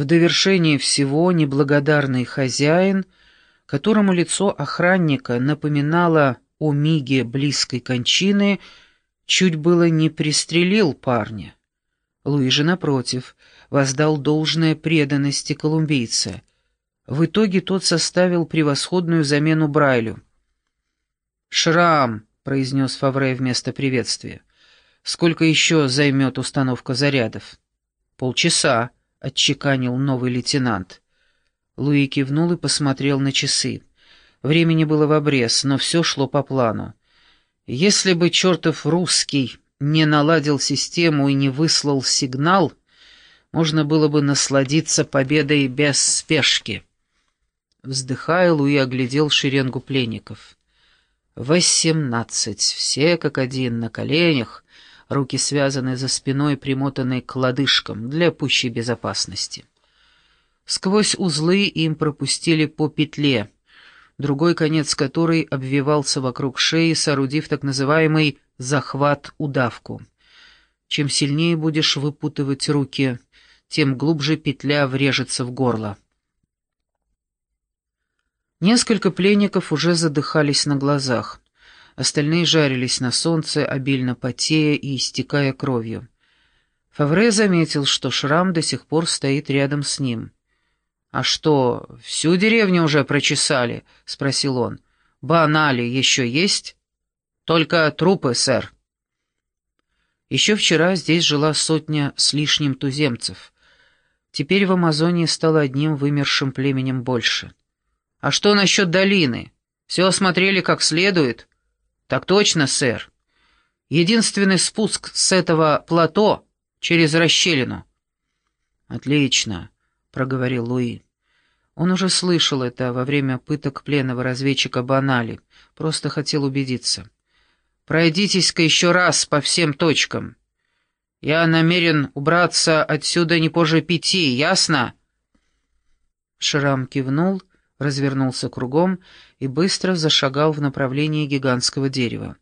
В довершение всего неблагодарный хозяин, которому лицо охранника напоминало о миге близкой кончины, чуть было не пристрелил парня. Луи же, напротив, воздал должное преданности колумбийца. В итоге тот составил превосходную замену Брайлю. «Шрам», — произнес Фавре вместо приветствия. «Сколько еще займет установка зарядов?» «Полчаса», — отчеканил новый лейтенант. Луи кивнул и посмотрел на часы. Времени было в обрез, но все шло по плану. Если бы чертов русский не наладил систему и не выслал сигнал, можно было бы насладиться победой без спешки. Вздыхая, Луи оглядел шеренгу пленников. Восемнадцать, все как один, на коленях, руки связаны за спиной, примотанные к лодыжкам для пущей безопасности. Сквозь узлы им пропустили по петле, другой конец которой обвивался вокруг шеи, соорудив так называемый захват-удавку. Чем сильнее будешь выпутывать руки, тем глубже петля врежется в горло. Несколько пленников уже задыхались на глазах. Остальные жарились на солнце, обильно потея и истекая кровью. Фавре заметил, что шрам до сих пор стоит рядом с ним. «А что, всю деревню уже прочесали?» — спросил он. «Банали еще есть?» «Только трупы, сэр». Еще вчера здесь жила сотня с лишним туземцев. Теперь в Амазонии стало одним вымершим племенем больше. «А что насчет долины? Все осмотрели как следует?» «Так точно, сэр. Единственный спуск с этого плато через расщелину». «Отлично», — проговорил Луи. Он уже слышал это во время пыток пленного разведчика Банали, просто хотел убедиться. «Пройдитесь-ка еще раз по всем точкам. Я намерен убраться отсюда не позже пяти, ясно?» Шрам кивнул, развернулся кругом и быстро зашагал в направлении гигантского дерева.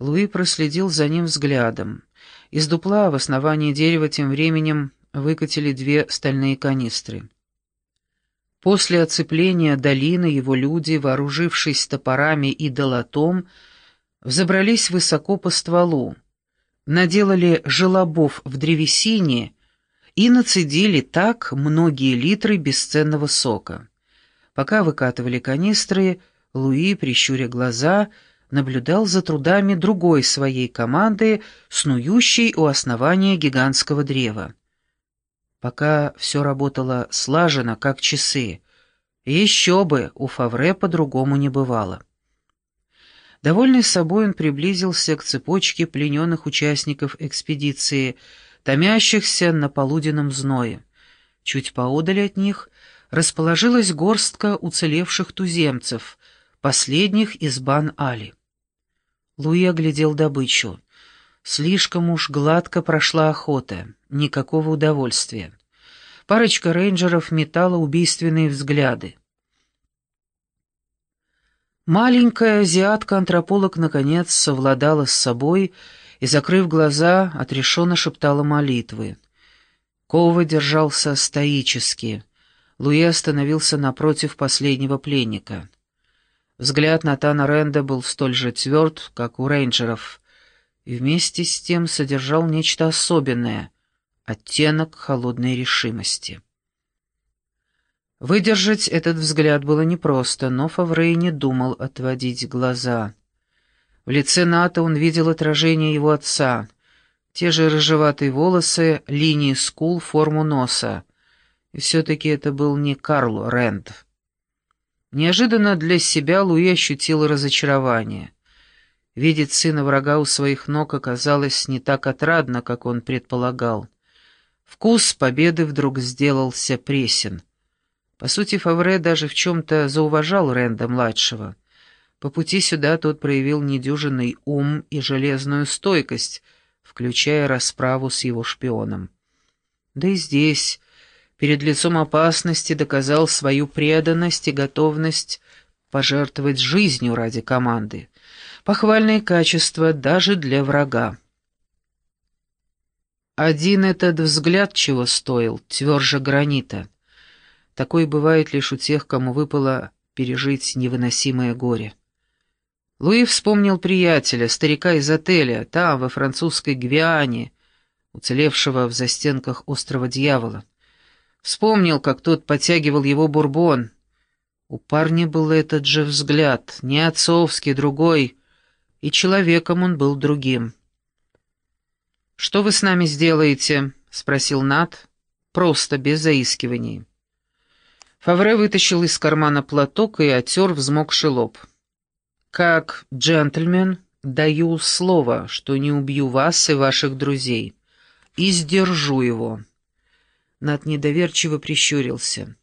Луи проследил за ним взглядом. Из дупла в основании дерева тем временем выкатили две стальные канистры. После оцепления долины его люди, вооружившись топорами и долотом, взобрались высоко по стволу, наделали желобов в древесине и нацедили так многие литры бесценного сока. Пока выкатывали канистры, Луи, прищуря глаза, наблюдал за трудами другой своей команды, снующей у основания гигантского древа пока все работало слаженно, как часы. Еще бы, у Фавре по-другому не бывало. Довольный собой он приблизился к цепочке плененных участников экспедиции, томящихся на полуденном зное. Чуть поодаль от них расположилась горстка уцелевших туземцев, последних из Бан-Али. Луи оглядел добычу. Слишком уж гладко прошла охота, никакого удовольствия. Парочка рейнджеров метала убийственные взгляды. Маленькая азиатка-антрополог наконец совладала с собой и, закрыв глаза, отрешенно шептала молитвы. Кова держался стоически. Луи остановился напротив последнего пленника. Взгляд Натана Ренда был столь же тверд, как у рейнджеров — и вместе с тем содержал нечто особенное — оттенок холодной решимости. Выдержать этот взгляд было непросто, но Фаврей не думал отводить глаза. В лице Ната он видел отражение его отца, те же рыжеватые волосы, линии скул, форму носа. И все-таки это был не Карл Рэнд. Неожиданно для себя Луи ощутил разочарование. Видеть сына врага у своих ног оказалось не так отрадно, как он предполагал. Вкус победы вдруг сделался пресен. По сути, Фавре даже в чем-то зауважал Ренда-младшего. По пути сюда тот проявил недюжинный ум и железную стойкость, включая расправу с его шпионом. Да и здесь, перед лицом опасности, доказал свою преданность и готовность пожертвовать жизнью ради команды. Похвальные качества даже для врага. Один этот взгляд чего стоил, тверже гранита. Такое бывает лишь у тех, кому выпало пережить невыносимое горе. Луи вспомнил приятеля, старика из отеля, там, во французской Гвиане, уцелевшего в застенках острова Дьявола. Вспомнил, как тот подтягивал его бурбон. У парня был этот же взгляд, не отцовский, другой, и человеком он был другим. «Что вы с нами сделаете?» — спросил Нат, просто, без заискиваний. Фавре вытащил из кармана платок и отер взмокший лоб. «Как джентльмен даю слово, что не убью вас и ваших друзей, и сдержу его». Над недоверчиво прищурился.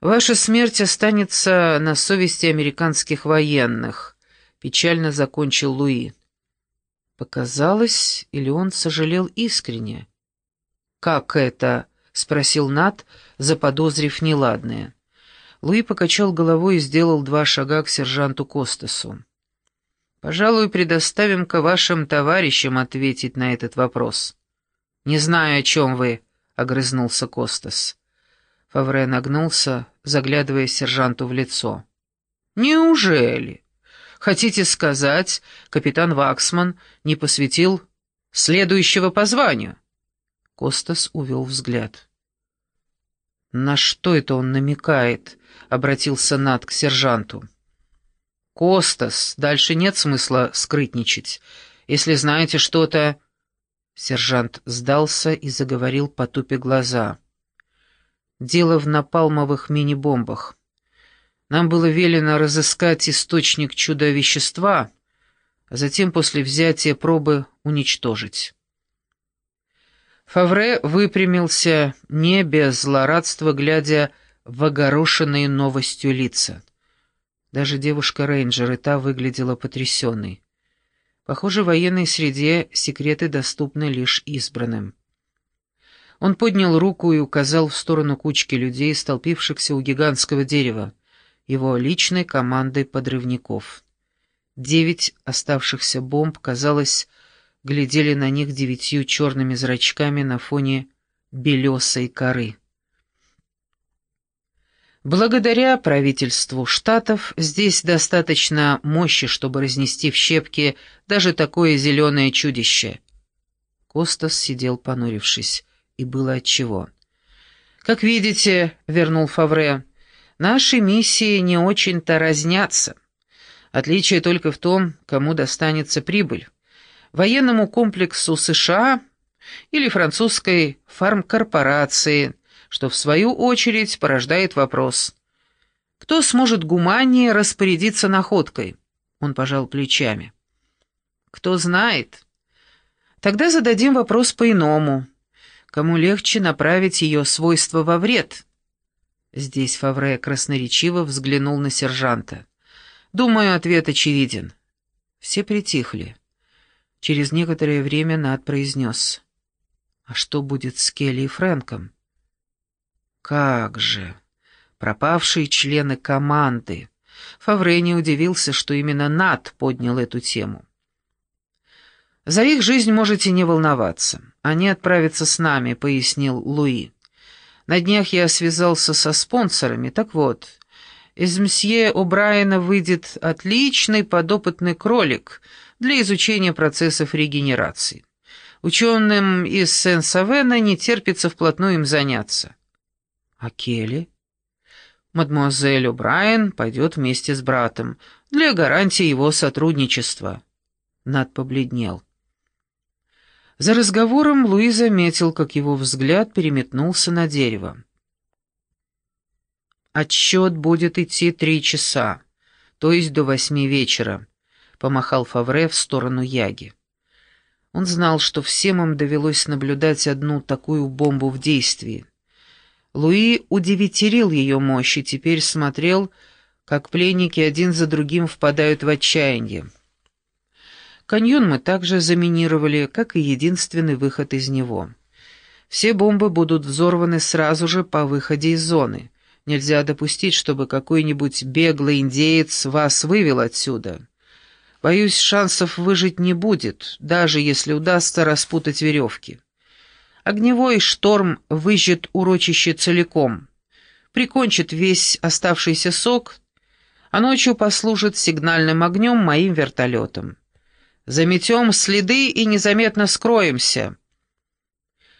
«Ваша смерть останется на совести американских военных», — печально закончил Луи. Показалось, или он сожалел искренне? «Как это?» — спросил Нат, заподозрив неладное. Луи покачал головой и сделал два шага к сержанту Костасу. «Пожалуй, предоставим-ка вашим товарищам ответить на этот вопрос». «Не знаю, о чем вы», — огрызнулся Костас. Фавре нагнулся, заглядывая сержанту в лицо. «Неужели?» Хотите сказать, капитан Ваксман не посвятил следующего по званию?» Костас увел взгляд. «На что это он намекает?» — обратился Над к сержанту. «Костас, дальше нет смысла скрытничать. Если знаете что-то...» Сержант сдался и заговорил, потупя глаза. «Дело в напалмовых мини-бомбах. Нам было велено разыскать источник чудо-вещества, а затем после взятия пробы уничтожить. Фавре выпрямился, не без злорадства, глядя в огорошенные новостью лица. Даже девушка-рейнджер и та выглядела потрясенной. Похоже, в военной среде секреты доступны лишь избранным. Он поднял руку и указал в сторону кучки людей, столпившихся у гигантского дерева его личной командой подрывников. Девять оставшихся бомб, казалось, глядели на них девятью черными зрачками на фоне белесой коры. Благодаря правительству штатов здесь достаточно мощи, чтобы разнести в щепки даже такое зеленое чудище. Костас сидел понурившись, и было отчего. «Как видите», — вернул Фавре, Наши миссии не очень-то разнятся. Отличие только в том, кому достанется прибыль. Военному комплексу США или французской фармкорпорации, что в свою очередь порождает вопрос. Кто сможет гуманнее распорядиться находкой? Он пожал плечами. Кто знает. Тогда зададим вопрос по-иному. Кому легче направить ее свойства во вред? Здесь Фавре красноречиво взглянул на сержанта. «Думаю, ответ очевиден». Все притихли. Через некоторое время Над произнес. «А что будет с Келли и Фрэнком?» «Как же! Пропавшие члены команды!» Фавре не удивился, что именно Над поднял эту тему. «За их жизнь можете не волноваться. Они отправятся с нами», — пояснил Луи. На днях я связался со спонсорами. Так вот, из мсье О'Брайена выйдет отличный подопытный кролик для изучения процессов регенерации. Ученым из Сен-Савена не терпится вплотную им заняться. А Келли? Мадемуазель О'Брайен пойдет вместе с братом для гарантии его сотрудничества. Над побледнел. За разговором Луи заметил, как его взгляд переметнулся на дерево. «Отсчет будет идти три часа, то есть до восьми вечера», — помахал Фавре в сторону Яги. Он знал, что всем им довелось наблюдать одну такую бомбу в действии. Луи удивительил ее мощь и теперь смотрел, как пленники один за другим впадают в отчаяние. Каньон мы также заминировали, как и единственный выход из него. Все бомбы будут взорваны сразу же по выходе из зоны. Нельзя допустить, чтобы какой-нибудь беглый индеец вас вывел отсюда. Боюсь, шансов выжить не будет, даже если удастся распутать веревки. Огневой шторм выжжет урочище целиком, прикончит весь оставшийся сок, а ночью послужит сигнальным огнем моим вертолетом. Заметем следы и незаметно скроемся.